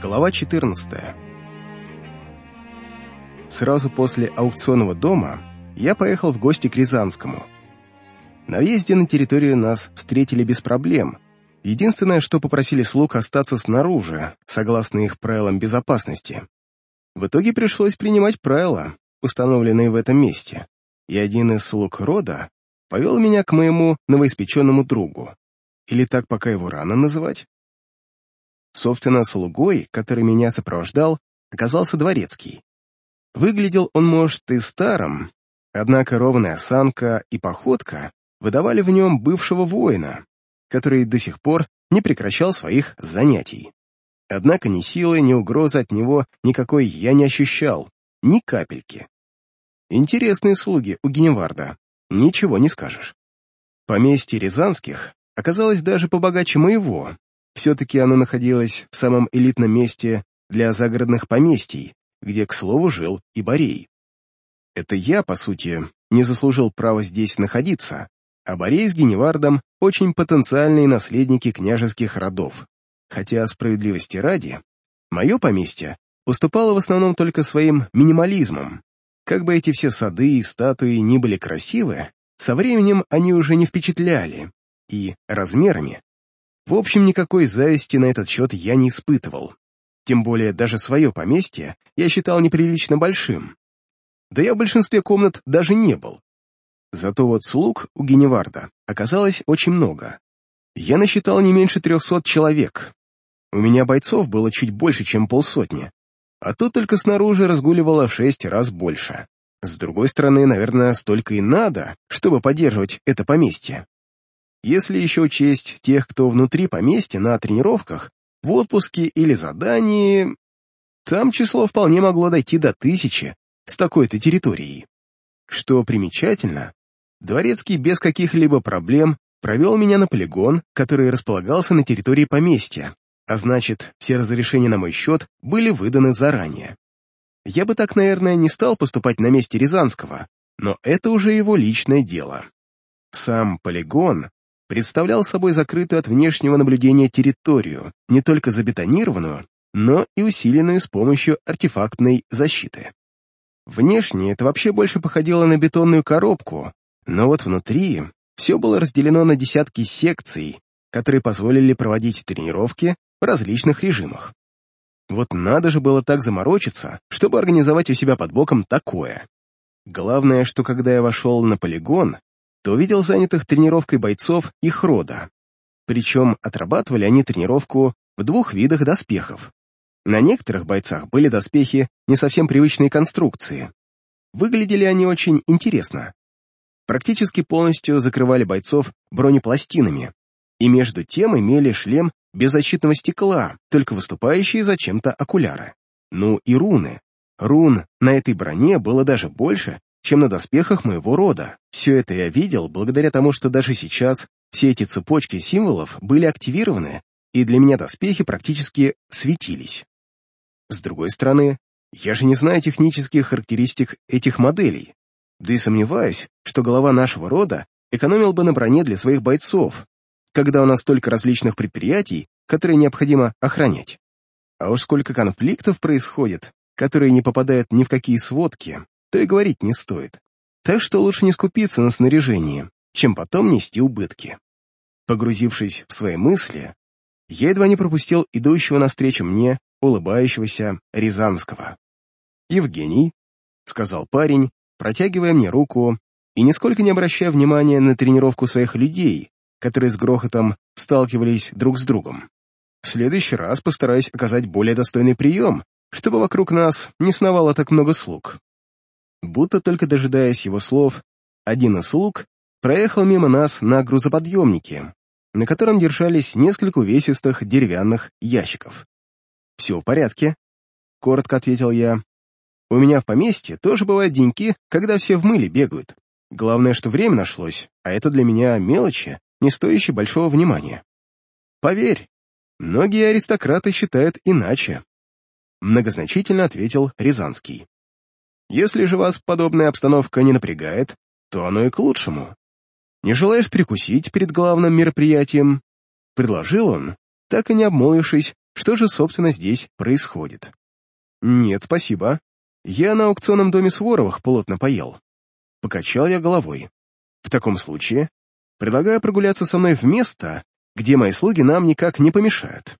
Глава 14 Сразу после аукционного дома я поехал в гости к Рязанскому. На въезде на территорию нас встретили без проблем. Единственное, что попросили слуг остаться снаружи, согласно их правилам безопасности. В итоге пришлось принимать правила, установленные в этом месте, и один из слуг рода повел меня к моему новоиспеченному другу. Или так пока его рано называть? Собственно, слугой, который меня сопровождал, оказался дворецкий. Выглядел он, может, и старым, однако ровная осанка и походка выдавали в нем бывшего воина, который до сих пор не прекращал своих занятий. Однако ни силы, ни угрозы от него никакой я не ощущал, ни капельки. Интересные слуги у Геневарда, ничего не скажешь. Поместье Рязанских оказалось даже побогаче моего, все-таки оно находилось в самом элитном месте для загородных поместий, где, к слову, жил и Борей. Это я, по сути, не заслужил права здесь находиться, а Борей с Геневардом — очень потенциальные наследники княжеских родов. Хотя, справедливости ради, мое поместье уступало в основном только своим минимализмом. Как бы эти все сады и статуи ни были красивы, со временем они уже не впечатляли, и размерами в общем, никакой зависти на этот счет я не испытывал. Тем более даже свое поместье я считал неприлично большим. Да я в большинстве комнат даже не был. Зато вот слуг у Геневарда оказалось очень много. Я насчитал не меньше трехсот человек. У меня бойцов было чуть больше, чем полсотни. А тут только снаружи разгуливало в шесть раз больше. С другой стороны, наверное, столько и надо, чтобы поддерживать это поместье. Если еще учесть тех, кто внутри поместья на тренировках, в отпуске или задании, там число вполне могло дойти до тысячи с такой-то территорией. Что примечательно, Дворецкий без каких-либо проблем провел меня на полигон, который располагался на территории поместья, а значит, все разрешения на мой счет были выданы заранее. Я бы так, наверное, не стал поступать на месте Рязанского, но это уже его личное дело. Сам полигон представлял собой закрытую от внешнего наблюдения территорию, не только забетонированную, но и усиленную с помощью артефактной защиты. Внешне это вообще больше походило на бетонную коробку, но вот внутри все было разделено на десятки секций, которые позволили проводить тренировки в различных режимах. Вот надо же было так заморочиться, чтобы организовать у себя под боком такое. Главное, что когда я вошел на полигон, то увидел занятых тренировкой бойцов их рода. Причем отрабатывали они тренировку в двух видах доспехов. На некоторых бойцах были доспехи не совсем привычной конструкции. Выглядели они очень интересно. Практически полностью закрывали бойцов бронепластинами, и между тем имели шлем без защитного стекла, только выступающие зачем-то окуляры. Ну и руны. Рун на этой броне было даже больше, чем на доспехах моего рода. Все это я видел благодаря тому, что даже сейчас все эти цепочки символов были активированы, и для меня доспехи практически светились. С другой стороны, я же не знаю технических характеристик этих моделей, да и сомневаюсь, что голова нашего рода экономил бы на броне для своих бойцов, когда у нас столько различных предприятий, которые необходимо охранять. А уж сколько конфликтов происходит, которые не попадают ни в какие сводки, то и говорить не стоит. Так что лучше не скупиться на снаряжение, чем потом нести убытки. Погрузившись в свои мысли, я едва не пропустил идущего навстречу мне улыбающегося Рязанского. «Евгений», — сказал парень, протягивая мне руку и нисколько не обращая внимания на тренировку своих людей, которые с грохотом сталкивались друг с другом. «В следующий раз постараюсь оказать более достойный прием, чтобы вокруг нас не сновало так много слуг. Будто только дожидаясь его слов, один из слуг проехал мимо нас на грузоподъемнике, на котором держались несколько увесистых деревянных ящиков. «Все в порядке», — коротко ответил я. «У меня в поместье тоже бывают деньки, когда все в мыле бегают. Главное, что время нашлось, а это для меня мелочи, не стоящие большого внимания. Поверь, многие аристократы считают иначе», — многозначительно ответил Рязанский. Если же вас подобная обстановка не напрягает, то оно и к лучшему. Не желаешь прикусить перед главным мероприятием?» Предложил он, так и не обмолвившись, что же, собственно, здесь происходит. Нет, спасибо. Я на аукционном доме Своровых плотно поел. Покачал я головой. В таком случае предлагаю прогуляться со мной в место, где мои слуги нам никак не помешают.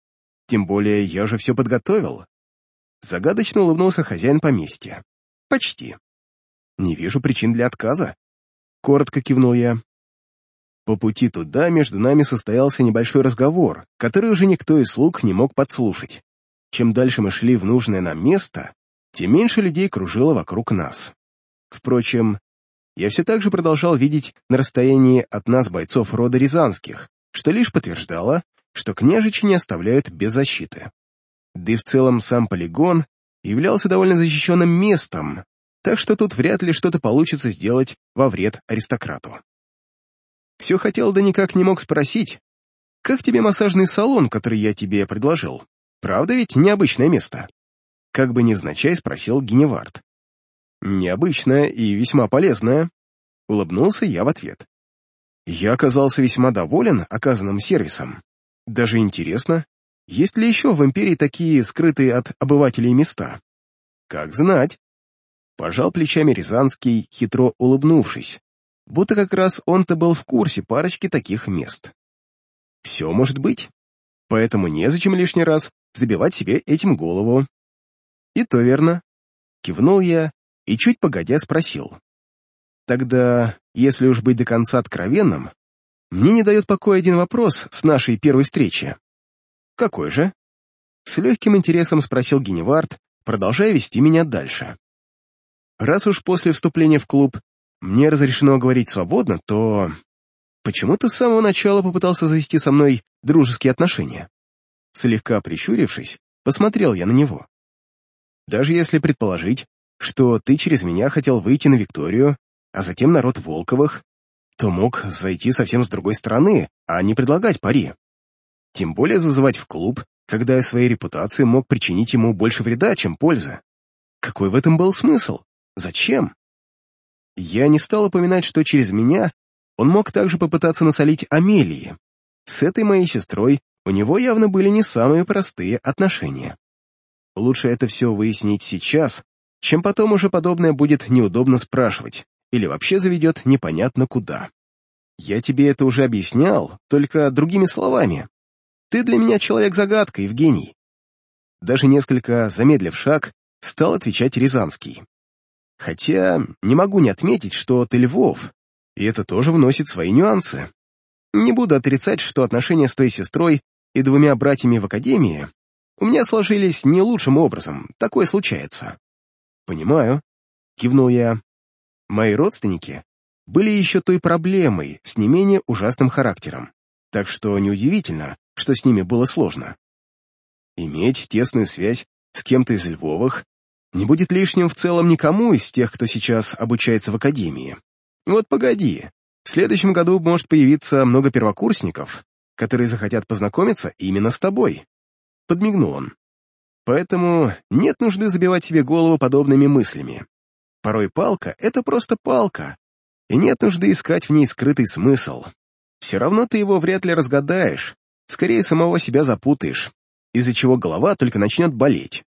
Тем более я уже все подготовил. Загадочно улыбнулся хозяин поместья. Почти. Не вижу причин для отказа. Коротко кивнул я. По пути туда между нами состоялся небольшой разговор, который уже никто из слуг не мог подслушать. Чем дальше мы шли в нужное нам место, тем меньше людей кружило вокруг нас. Впрочем, я все так же продолжал видеть на расстоянии от нас бойцов рода Рязанских, что лишь подтверждало, что княжичи не оставляют без защиты. Да и в целом сам полигон являлся довольно защищенным местом, так что тут вряд ли что-то получится сделать во вред аристократу. Все хотел, да никак не мог спросить, как тебе массажный салон, который я тебе предложил? Правда ведь необычное место? Как бы невзначай спросил Геневард. Необычное и весьма полезное. Улыбнулся я в ответ. Я оказался весьма доволен оказанным сервисом. Даже интересно, есть ли еще в Империи такие скрытые от обывателей места? Как знать. Пожал плечами Рязанский, хитро улыбнувшись, будто как раз он-то был в курсе парочки таких мест. Все может быть, поэтому незачем лишний раз забивать себе этим голову. И то верно. Кивнул я и чуть погодя спросил. Тогда, если уж быть до конца откровенным, мне не дает покоя один вопрос с нашей первой встречи. Какой же? С легким интересом спросил Геневард, продолжая вести меня дальше. Раз уж после вступления в клуб мне разрешено говорить свободно, то почему ты с самого начала попытался завести со мной дружеские отношения? Слегка прищурившись, посмотрел я на него. Даже если предположить, что ты через меня хотел выйти на Викторию, а затем на род Волковых, то мог зайти совсем с другой стороны, а не предлагать пари. Тем более зазывать в клуб, когда я своей репутации мог причинить ему больше вреда, чем пользы. Какой в этом был смысл? Зачем? Я не стал упоминать, что через меня он мог также попытаться насолить Амелии. С этой моей сестрой у него явно были не самые простые отношения. Лучше это все выяснить сейчас, чем потом уже подобное будет неудобно спрашивать или вообще заведет непонятно куда. Я тебе это уже объяснял, только другими словами. Ты для меня человек-загадка, Евгений. Даже несколько замедлив шаг, стал отвечать Рязанский. Хотя не могу не отметить, что ты Львов, и это тоже вносит свои нюансы. Не буду отрицать, что отношения с твоей сестрой и двумя братьями в академии у меня сложились не лучшим образом, такое случается. Понимаю, кивнул я. Мои родственники были еще той проблемой с не менее ужасным характером, так что неудивительно, что с ними было сложно. Иметь тесную связь с кем-то из Львовых не будет лишним в целом никому из тех, кто сейчас обучается в академии. Вот погоди, в следующем году может появиться много первокурсников, которые захотят познакомиться именно с тобой. Подмигнул он. Поэтому нет нужды забивать себе голову подобными мыслями. Порой палка — это просто палка, и нет нужды искать в ней скрытый смысл. Все равно ты его вряд ли разгадаешь, скорее самого себя запутаешь, из-за чего голова только начнет болеть.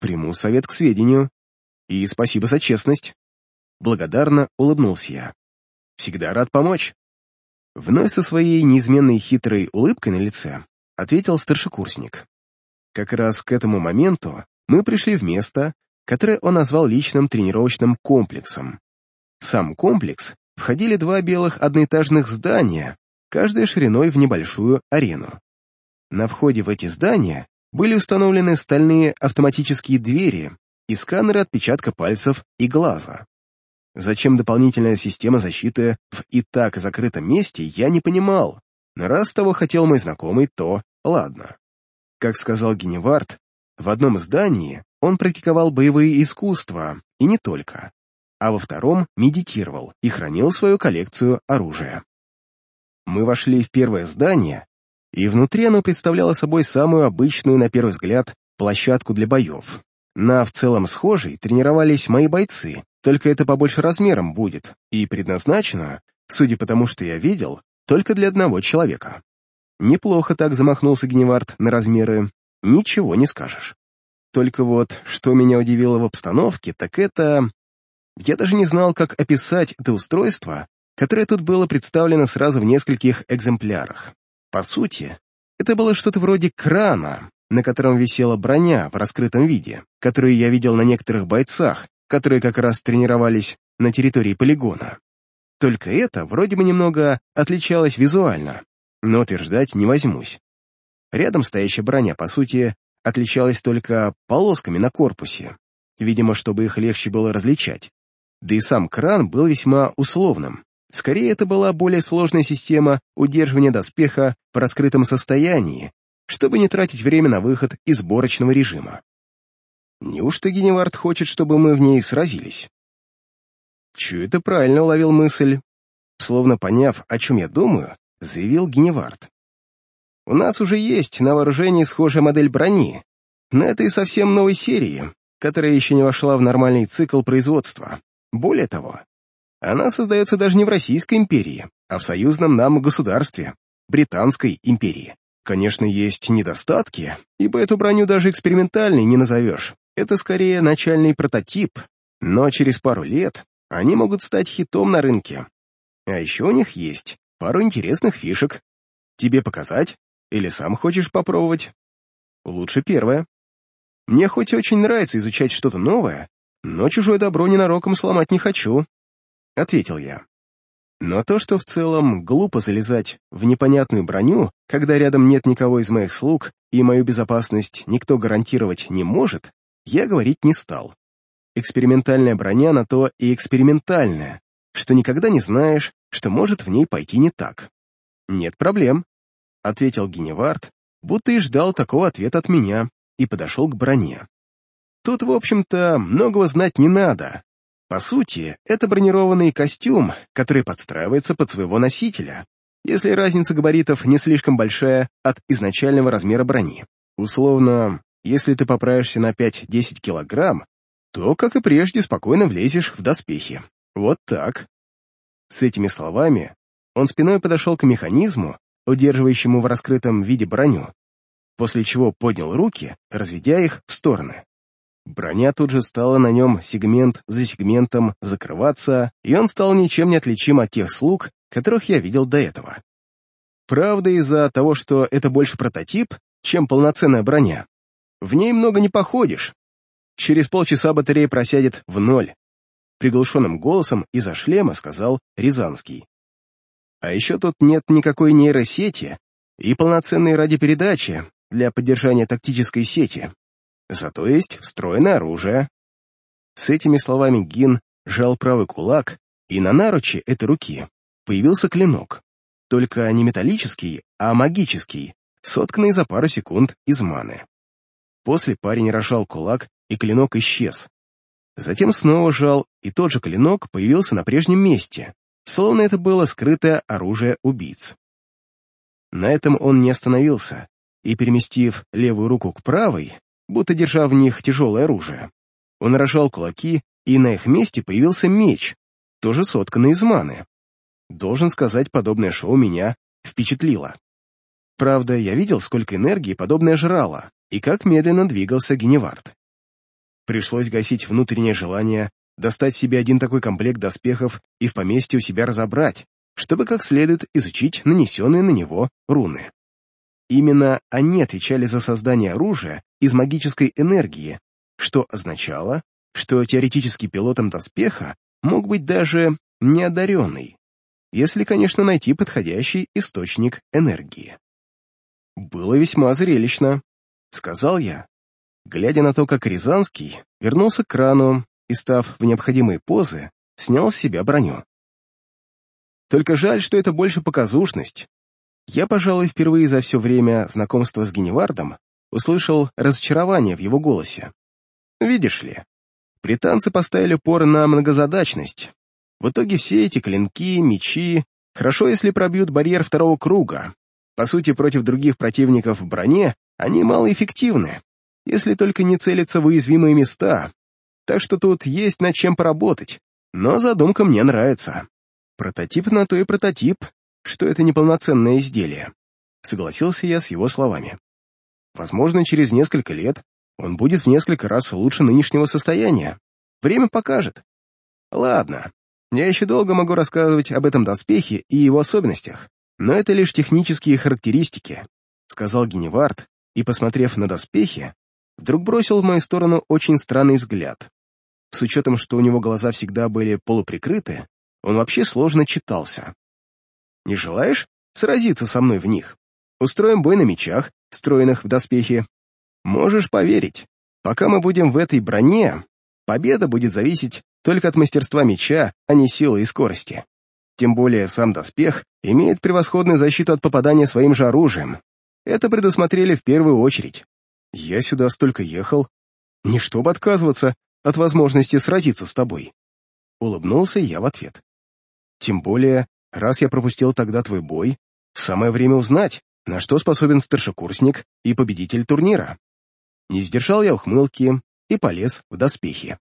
Приму совет к сведению. И спасибо за честность. Благодарно улыбнулся я. Всегда рад помочь. Вновь со своей неизменной хитрой улыбкой на лице ответил старшекурсник. Как раз к этому моменту мы пришли в место, которое он назвал личным тренировочным комплексом. В сам комплекс входили два белых одноэтажных здания, каждая шириной в небольшую арену. На входе в эти здания были установлены стальные автоматические двери и сканеры отпечатка пальцев и глаза. Зачем дополнительная система защиты в и так закрытом месте, я не понимал, но раз того хотел мой знакомый, то ладно. Как сказал Геневард, в одном здании он практиковал боевые искусства, и не только, а во втором медитировал и хранил свою коллекцию оружия. Мы вошли в первое здание, и внутри оно представляло собой самую обычную, на первый взгляд, площадку для боев. На в целом схожей тренировались мои бойцы, только это побольше размером будет, и предназначено, судя по тому, что я видел, только для одного человека. Неплохо так замахнулся Гневард на размеры, ничего не скажешь. Только вот, что меня удивило в обстановке, так это... Я даже не знал, как описать это устройство, которое тут было представлено сразу в нескольких экземплярах. По сути, это было что-то вроде крана, на котором висела броня в раскрытом виде, которую я видел на некоторых бойцах, которые как раз тренировались на территории полигона. Только это вроде бы немного отличалось визуально, но утверждать не возьмусь. Рядом стоящая броня, по сути, отличалась только полосками на корпусе, видимо, чтобы их легче было различать. Да и сам кран был весьма условным. Скорее, это была более сложная система удерживания доспеха в раскрытом состоянии, чтобы не тратить время на выход из сборочного режима. Неужто Геневард хочет, чтобы мы в ней сразились? Чу это правильно уловил мысль. Словно поняв, о чем я думаю, заявил Геневард. У нас уже есть на вооружении схожая модель брони, но это и совсем новой серии, которая еще не вошла в нормальный цикл производства. Более того, она создается даже не в Российской империи, а в союзном нам государстве, Британской империи. Конечно, есть недостатки, ибо эту броню даже экспериментальной не назовешь. Это скорее начальный прототип, но через пару лет они могут стать хитом на рынке. А еще у них есть пару интересных фишек. Тебе показать? Или сам хочешь попробовать? Лучше первое. Мне хоть и очень нравится изучать что-то новое, но чужое добро ненароком сломать не хочу, — ответил я. Но то, что в целом глупо залезать в непонятную броню, когда рядом нет никого из моих слуг и мою безопасность никто гарантировать не может, я говорить не стал. Экспериментальная броня на то и экспериментальная, что никогда не знаешь, что может в ней пойти не так. Нет проблем, — ответил Геневард, будто и ждал такого ответа от меня, и подошел к броне. Тут, в общем-то, многого знать не надо, по сути, это бронированный костюм, который подстраивается под своего носителя, если разница габаритов не слишком большая от изначального размера брони. Условно, если ты поправишься на 5-10 килограмм, то, как и прежде, спокойно влезешь в доспехи. Вот так. С этими словами он спиной подошел к механизму, удерживающему в раскрытом виде броню, после чего поднял руки, разведя их в стороны. Броня тут же стала на нем сегмент за сегментом закрываться, и он стал ничем не отличим от тех слуг, которых я видел до этого. Правда, из-за того, что это больше прототип, чем полноценная броня, в ней много не походишь. Через полчаса батарея просядет в ноль. Приглушенным голосом из-за шлема сказал Рязанский. А еще тут нет никакой нейросети и полноценной радиопередачи для поддержания тактической сети. Зато есть встроенное оружие. С этими словами Гин сжал правый кулак, и на наруче этой руки появился клинок. Только не металлический, а магический, сотканный за пару секунд из маны. После парень разжал кулак, и клинок исчез. Затем снова жал, и тот же клинок появился на прежнем месте, словно это было скрытое оружие убийц. На этом он не остановился, и, переместив левую руку к правой, будто держа в них тяжелое оружие. Он рожал кулаки, и на их месте появился меч, тоже сотканный из маны. Должен сказать, подобное шоу меня впечатлило. Правда, я видел, сколько энергии подобное жрало, и как медленно двигался Геневард. Пришлось гасить внутреннее желание достать себе один такой комплект доспехов и в поместье у себя разобрать, чтобы как следует изучить нанесенные на него руны. Именно они отвечали за создание оружия из магической энергии, что означало, что теоретически пилотом доспеха мог быть даже неодаренный, если, конечно, найти подходящий источник энергии. «Было весьма зрелищно», — сказал я, глядя на то, как Рязанский вернулся к крану и, став в необходимые позы, снял с себя броню. Только жаль, что это больше показушность, я, пожалуй, впервые за все время знакомства с Геневардом услышал разочарование в его голосе. Видишь ли, британцы поставили упор на многозадачность. В итоге все эти клинки, мечи, хорошо, если пробьют барьер второго круга. По сути, против других противников в броне они малоэффективны, если только не целятся в уязвимые места. Так что тут есть над чем поработать, но задумка мне нравится. Прототип на то и прототип, что это неполноценное изделие. Согласился я с его словами. Возможно, через несколько лет он будет в несколько раз лучше нынешнего состояния. Время покажет. Ладно, я еще долго могу рассказывать об этом доспехе и его особенностях, но это лишь технические характеристики, сказал Геневард и, посмотрев на доспехи, вдруг бросил в мою сторону очень странный взгляд. С учетом, что у него глаза всегда были полуприкрыты, он вообще сложно читался. «Не желаешь сразиться со мной в них? Устроим бой на мечах, встроенных в доспехи. Можешь поверить, пока мы будем в этой броне, победа будет зависеть только от мастерства меча, а не силы и скорости. Тем более сам доспех имеет превосходную защиту от попадания своим же оружием. Это предусмотрели в первую очередь. Я сюда столько ехал, не чтобы отказываться от возможности сразиться с тобой. Улыбнулся я в ответ. Тем более, раз я пропустил тогда твой бой, самое время узнать, на что способен старшекурсник и победитель турнира. Не сдержал я ухмылки и полез в доспехи.